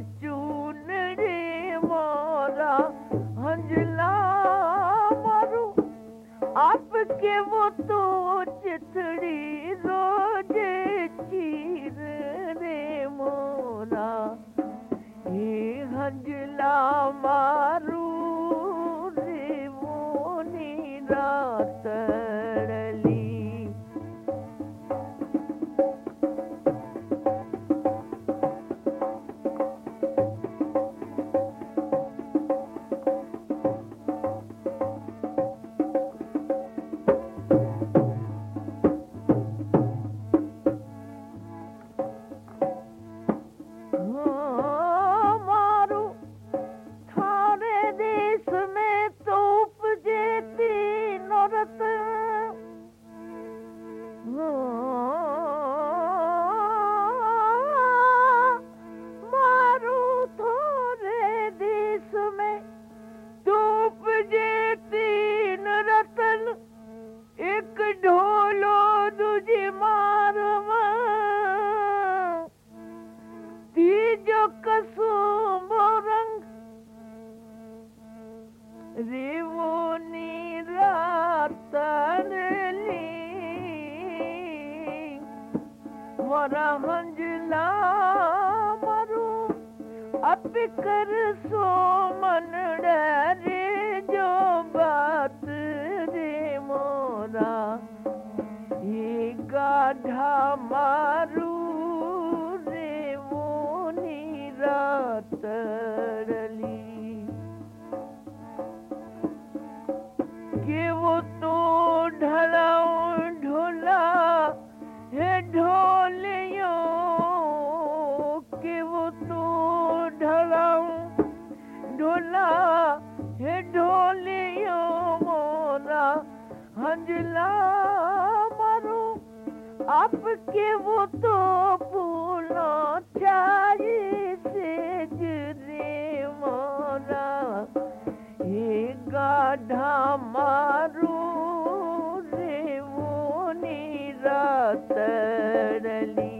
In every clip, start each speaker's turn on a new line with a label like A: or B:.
A: मारो आपके लोजे चीर रे मोरा ही मंझिल मरू अपिकर मारू रे मोनी रात मंजिला मरू आपके वो तो फूलों छाई से जुरे मोरा ये गाढ़ा मारू रे वो नीरा तरली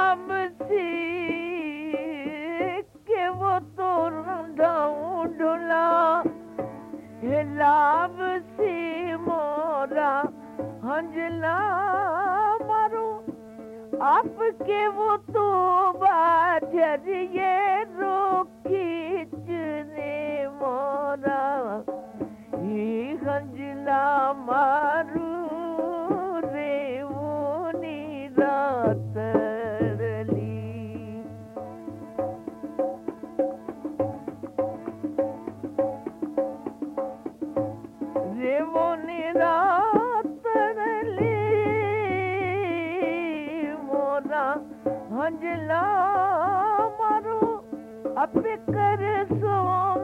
A: लोरा हंजला मारो के तो रोखी मोरा ही हंजला मारू रेवो नी रात अब कर सो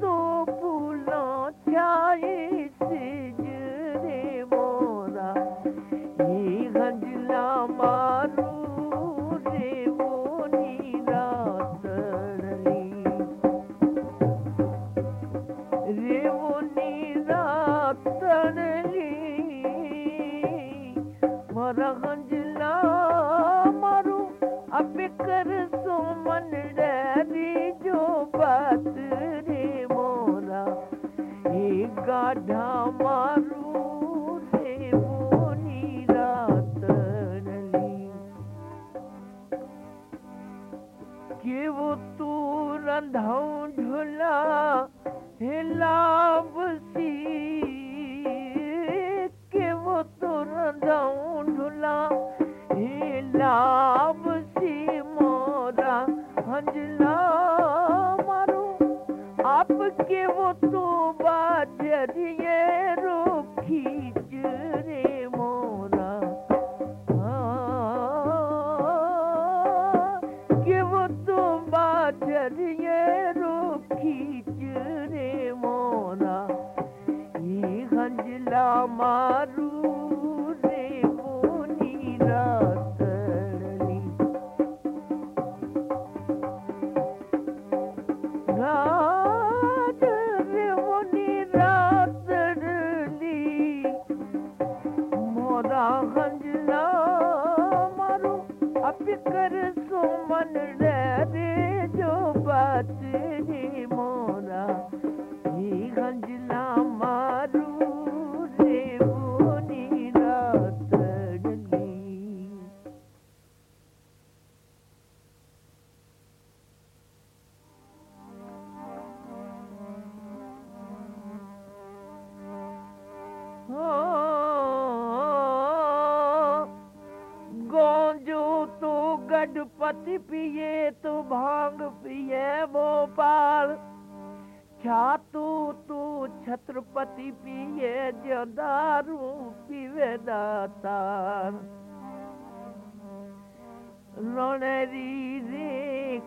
A: थो भूल थ lamaru Non è de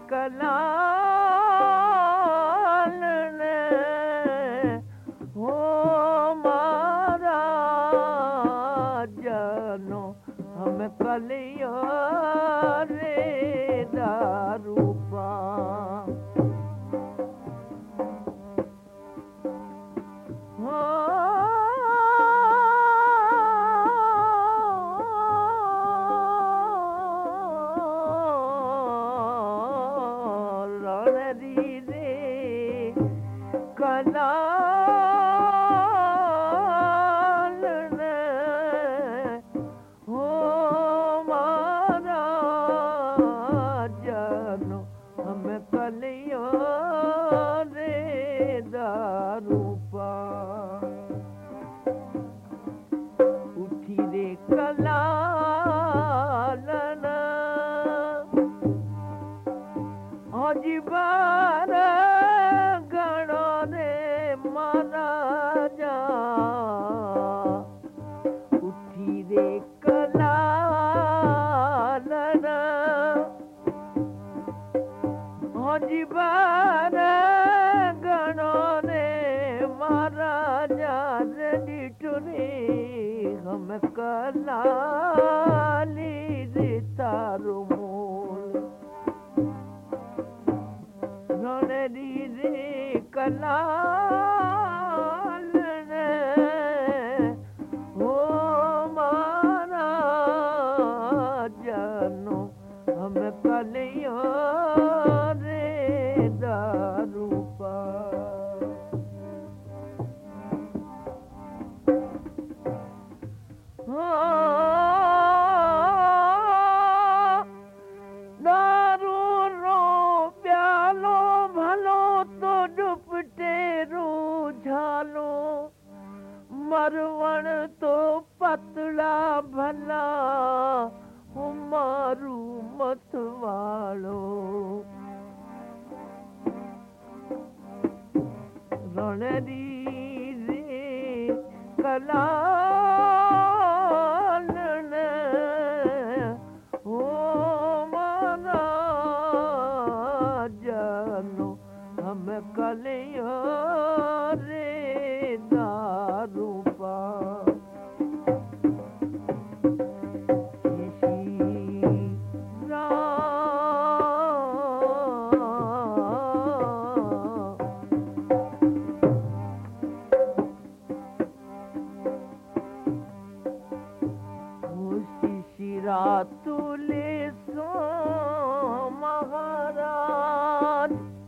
A: on.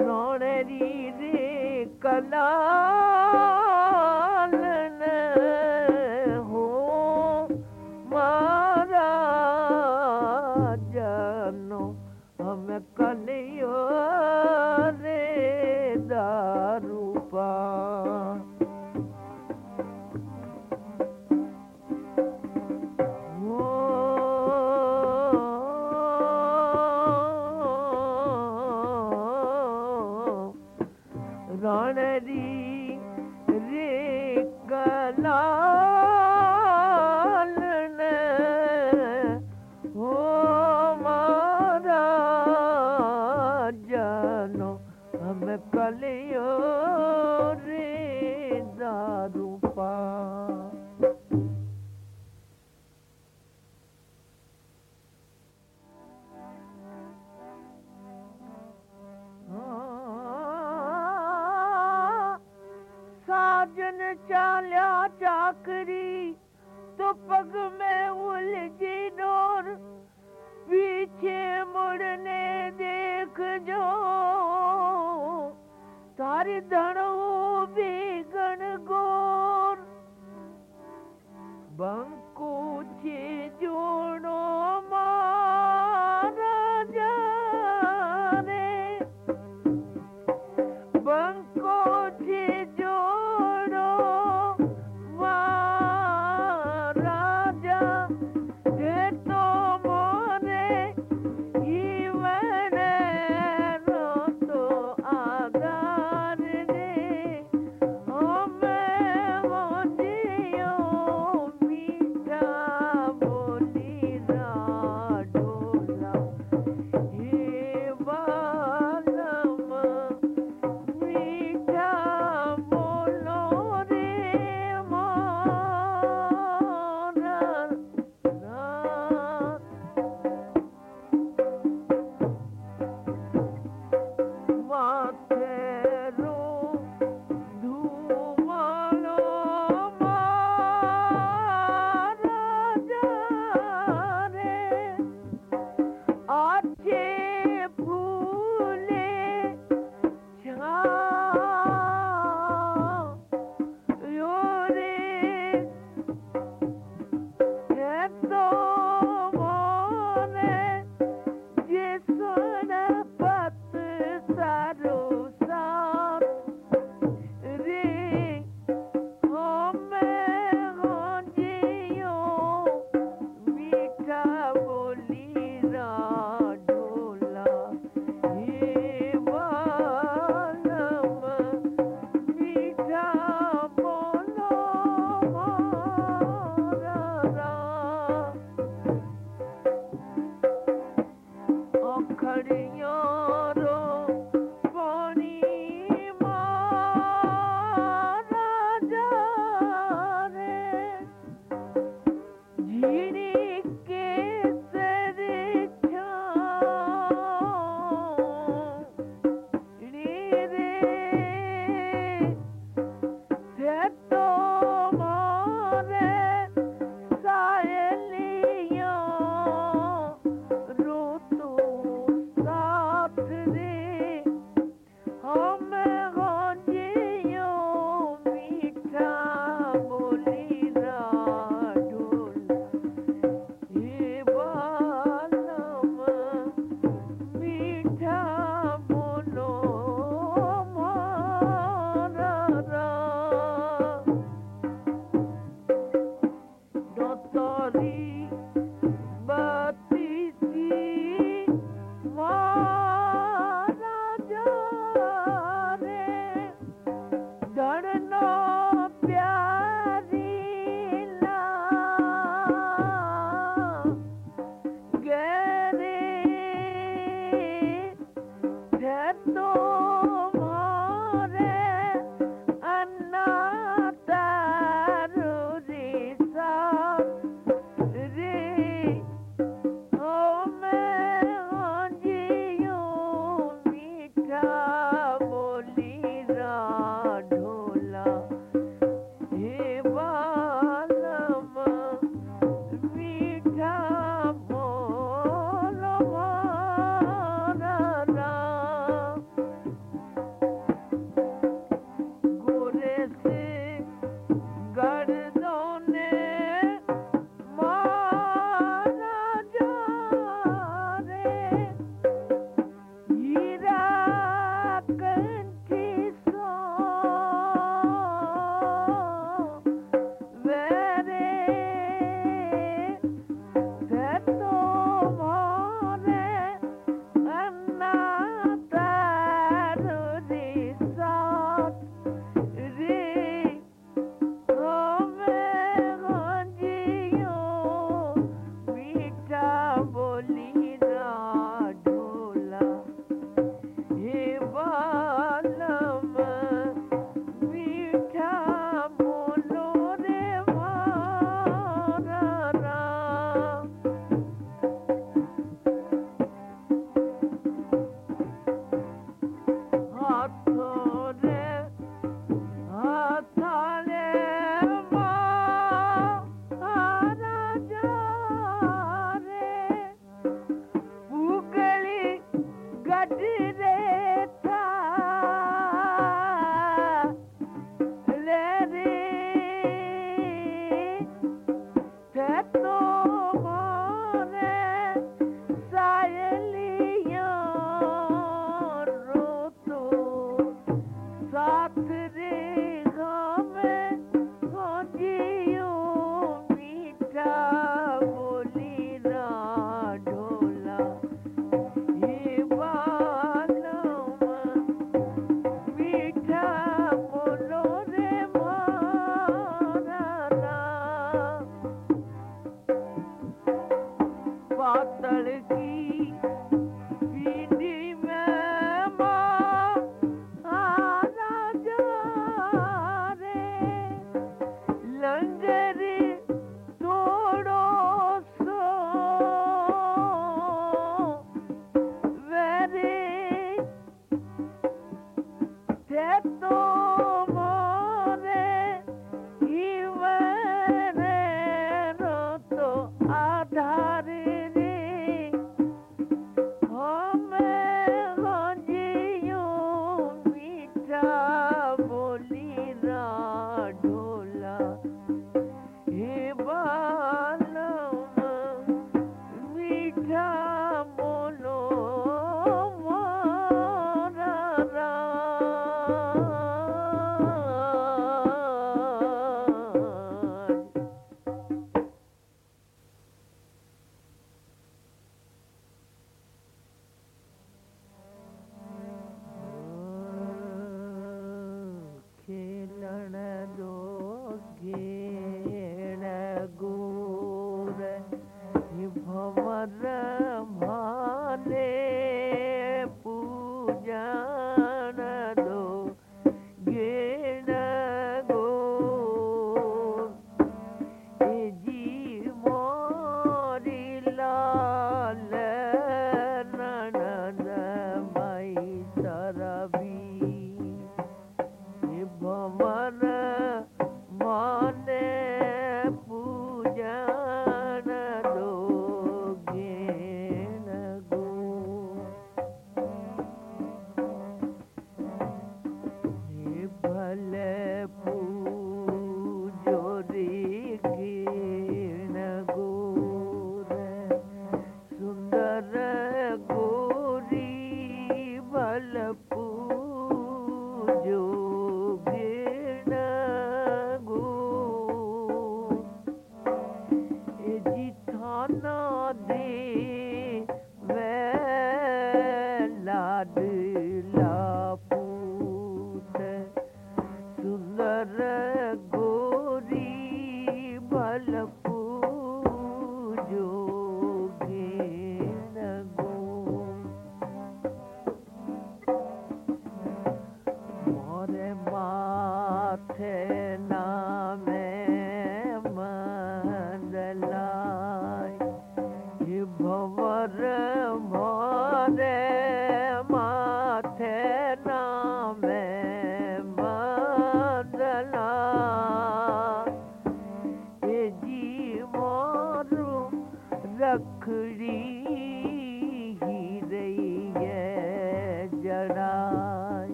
A: ਰੋਣੇ ਦੀ ਕਲਾ सबको जे जो sorrir.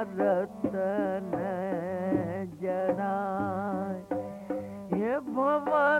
A: रतन जनाय हे भवन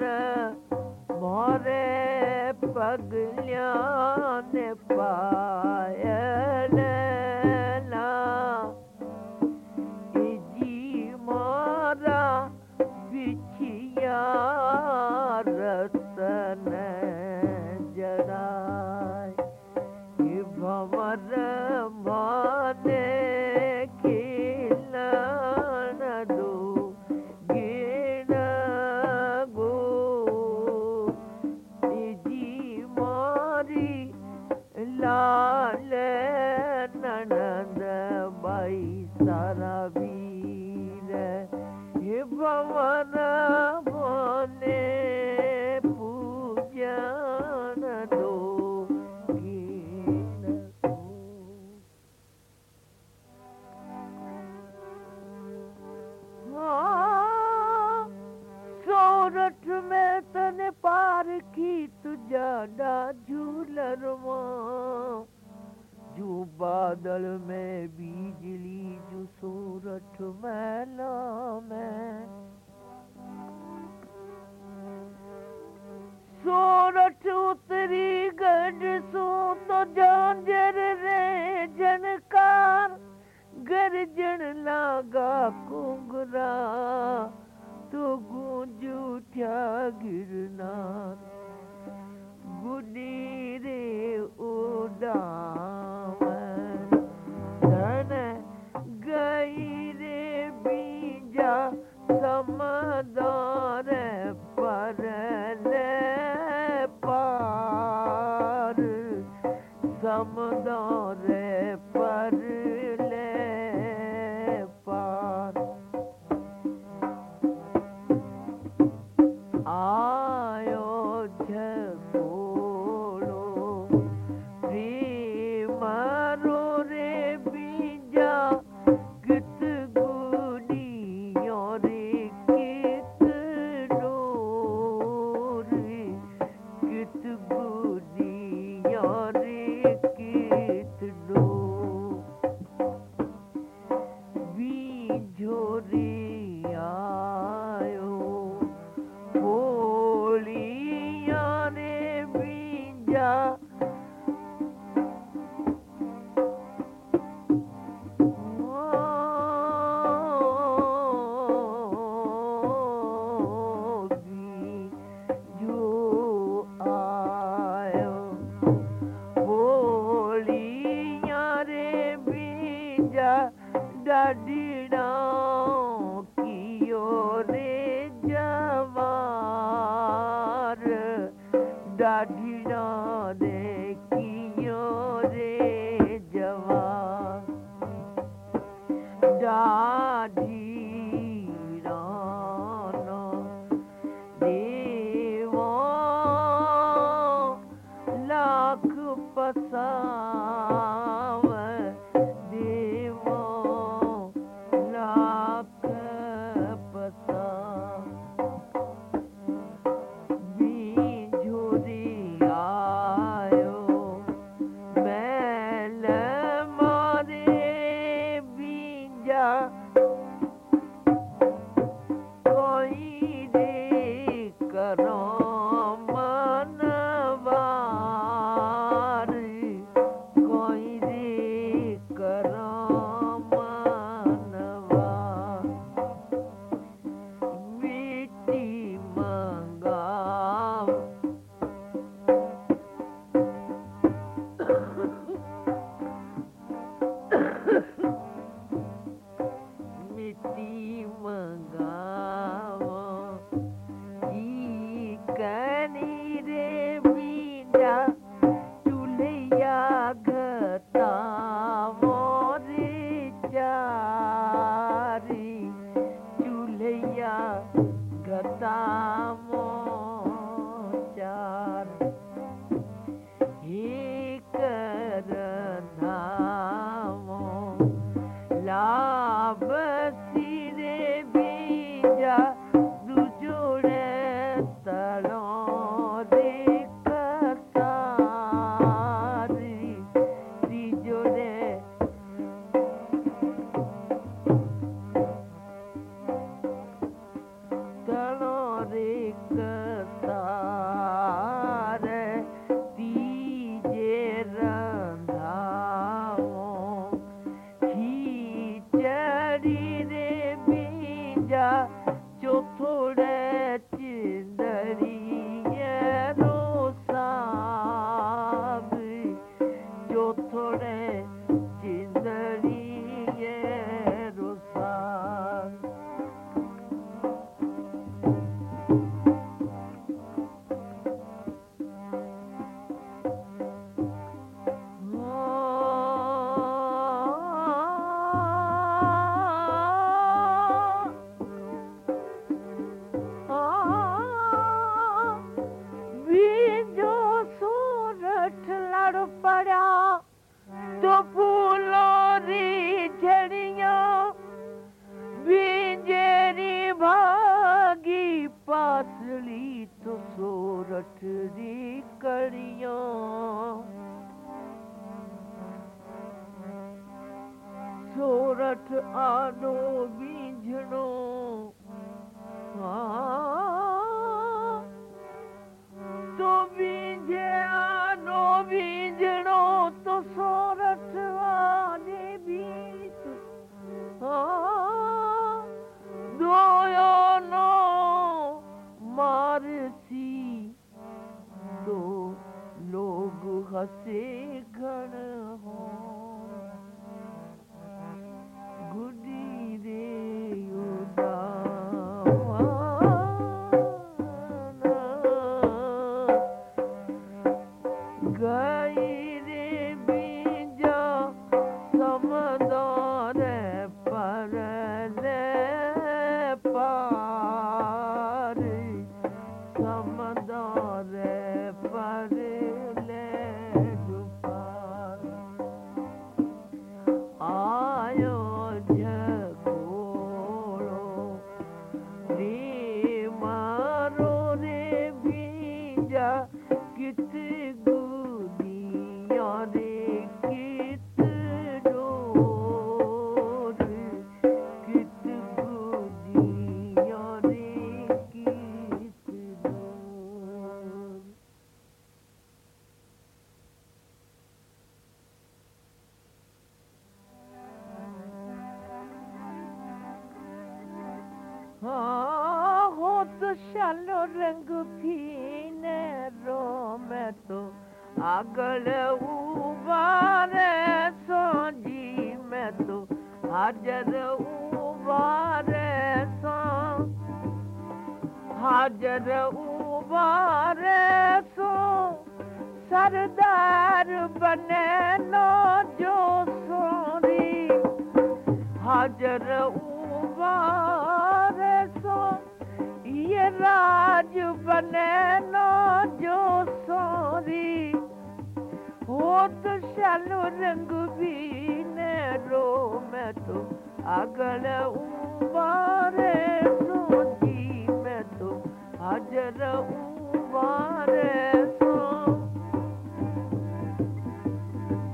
A: मोरे पगलिया ने पायल ना जी मारा बिछिया रतन जराय भवर डाडा झूलरवा जू बादल में बिजली जू सूरठ मैला में सूरठ उतरी गड सू तो झांझर रे जनकार गरजन लागा कुंगरा तो गूंज उठा गिरनार उॾाम गईरे बीजा समदार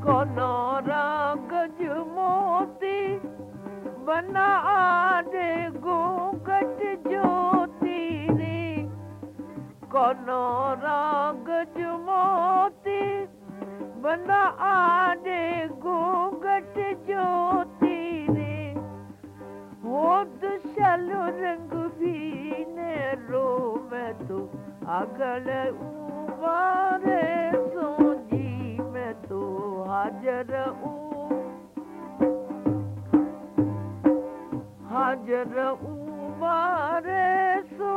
A: कोनाग मोदी बना जे कोनो रंग जुमोती बना आने घूंघट ज्योति रे होत शलो रंग भी ने रो मैं तो अगल उमारे सोजी मैं तो हाजर ऊ हाजर उमारे सो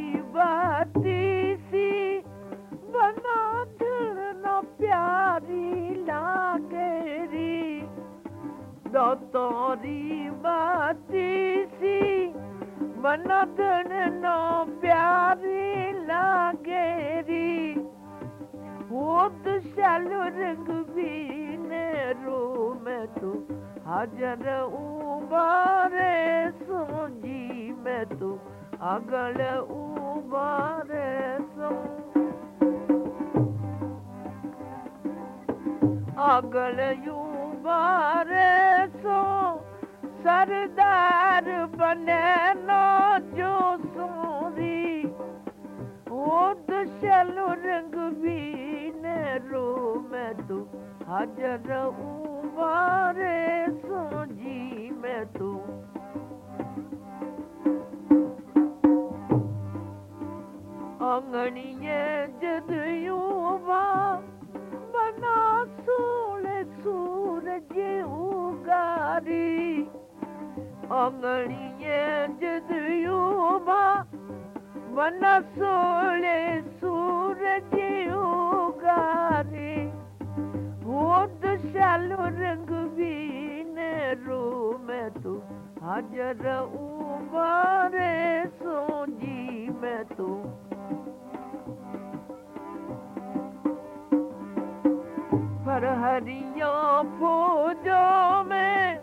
A: તો રી વાત સી મનત ને નો બ્યારી લાગે રી ઓદશાળુ રંગીને રૂમે તો હજર ઉબા રે સુની મે તો આગલે ઉબા રે સો આગલે रे सो सरदार जो सो जी तूं अंगणीअ जूं सुण रो में तूं हज़र सोजी तूं हरिया पूजो में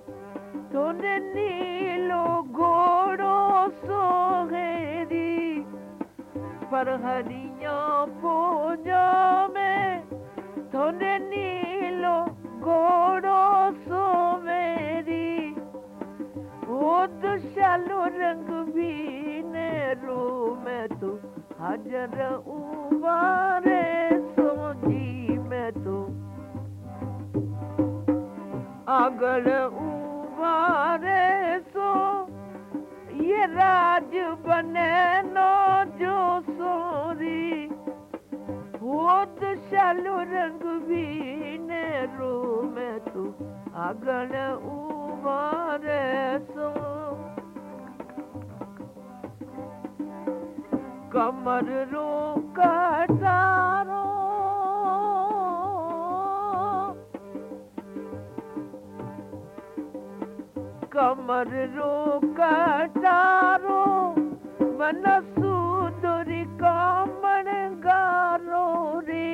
A: तुन नीलो घोड़ो सोहेरी पर हरिया पूजो में तुन नीलो घोड़ो सोमेरी वो दुशालो रंग भी ने रू में तू हजर उबारे अगर उबारे सो ये राज बने नो जो सोरी होत शलु रंग वीने रो में तू अगर उबारे सो कमर रो का तारो कमर रोक मन कारो मनसूरी गारो रे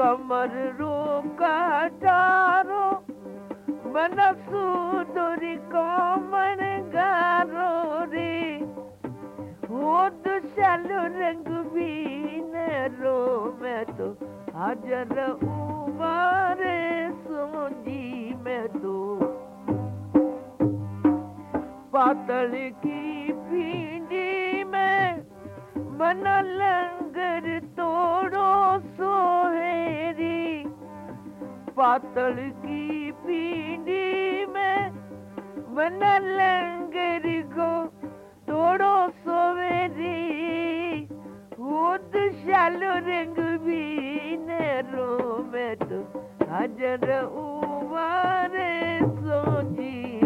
A: कमर रोक रो मन तोरी काम गारो रे हो दुशल रंग बीन न रो में तूं हाज़र उबर सोची मैं तो पातल की भिंडी में मन लंगर तोड़ो सोहेरी पातल की भिंडी में मन लंगर को तोड़ो सोवेरी खुद शालो रंग भी नेरो में तो हजर उमारे सोजी